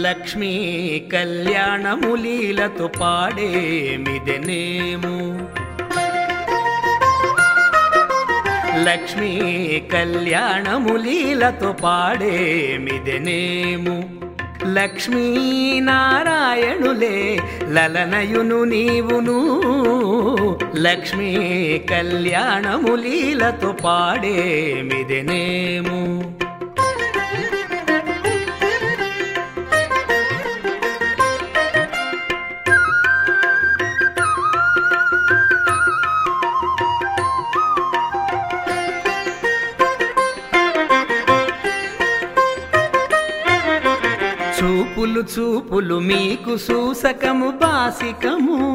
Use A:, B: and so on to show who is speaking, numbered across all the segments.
A: లక్ష్మీ కళ్యాణములీలతో పాడేమిదనేము? లక్ష్మీ కళ్యాణములీలతో పాడేమిదనేము? లక్ష్మీనారాయణులే లలనయును నీవును. లక్ష్మీ కళ్యాణములీలతో పాడేమిదనేము? చూపులు చూపులు మీకు సూసకము బాసికము.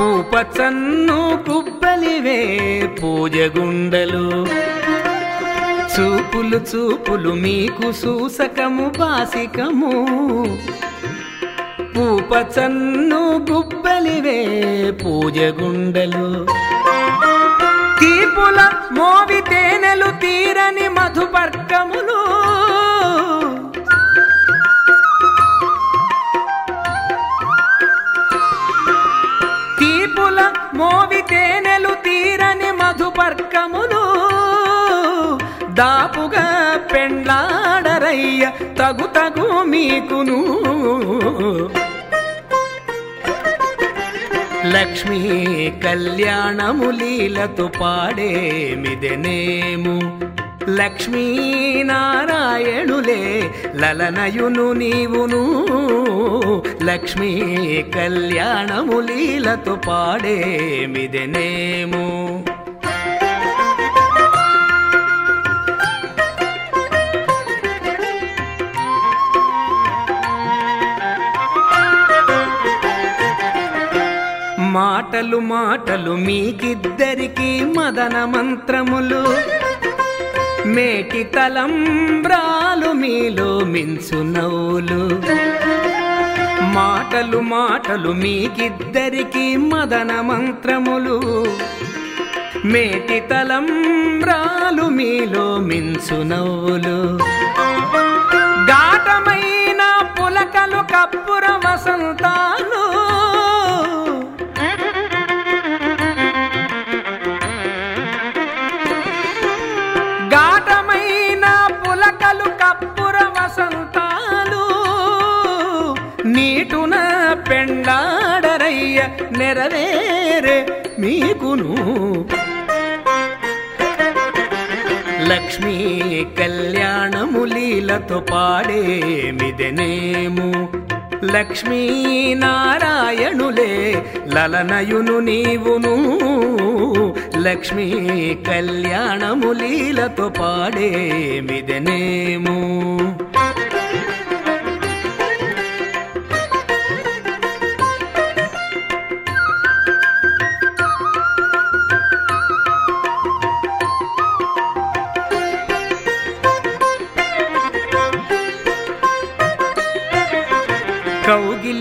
A: పూపచన్ను గుబ్బలివే పూజ గుండలు. చూపులు చూపులు మీకు సూసకము బాసికము. పూపచన్ను గుబ్బలివే పూజ గుండలు. తీపుల మోవి తేనెలు తీరని మధుపర్కములు. కాపుగా పెండ్లాడరయ్య తగు తగు మీకును. లక్ష్మీ కళ్యాణము కళ్యాణములీలతో పాడేమిదెనేము? లక్ష్మీనారాయణులే లలనయును నీవును. లక్ష్మీ కళ్యాణము కళ్యాణములీలతో పాడేమిదెనేము? మాటలు మాటలు మీకిద్దరికి మదన మంత్రములు. మేటి తలంబ్రాలు మీలో మించు నవ్వులు. మాటలు మాటలు మీకిద్దరికి మదన మంత్రములు. మేటి తలంబ్రాలు మీలో మించు నవ్వులు. గాటమైన పులకలు కప్పుర వసంతాలు. నీటున పెండాడరయ్య నెరవేరే మీకును. లక్ష్మీ కళ్యాణములీలతో పాడేమిదెనేము? లక్ష్మీనారాయణులే లలనయును నీవును. లక్ష్మీ కళ్యాణములీలతో పాడేమిదెనేము?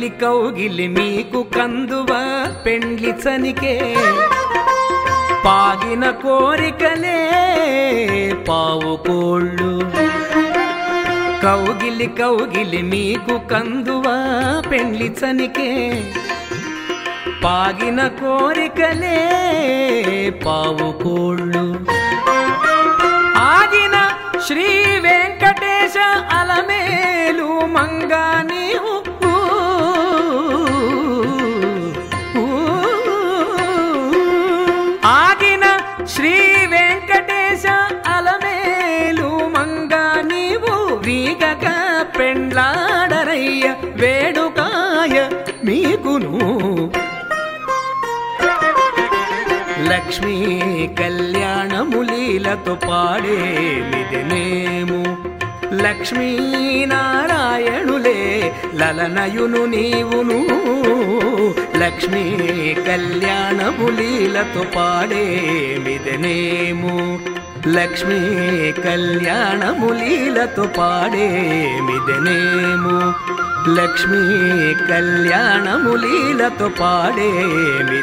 A: కౌగిలి కౌగిలి మీకు కందువ పెండ్లి చనికే పాగిన కోరికలే పావు కోళ్ళు. కౌగిలి కౌగిలి మీకు కందువ పెండ్లి చనికే పాగిన కోరికలే పావు కోళ్ళు. ఆగిన శ్రీ వెంకటేశ అలమేలు మంగా నీవు పెండ్లాడరయ్య వేడుకాయ మీకును. లక్ష్మీ కళ్యాణములీలతో పాడేమిదినేము లక్ష్మీనారాయణులే లలనయును నీవును. లక్ష్మీ కళ్యాణములీలతో పాడేమిదనేము లక్ష్మీ కళ్యాణములీలతో పాడేమిదనేము? లక్ష్మీ కళ్యాణములీలతో పాడేమిదనేము?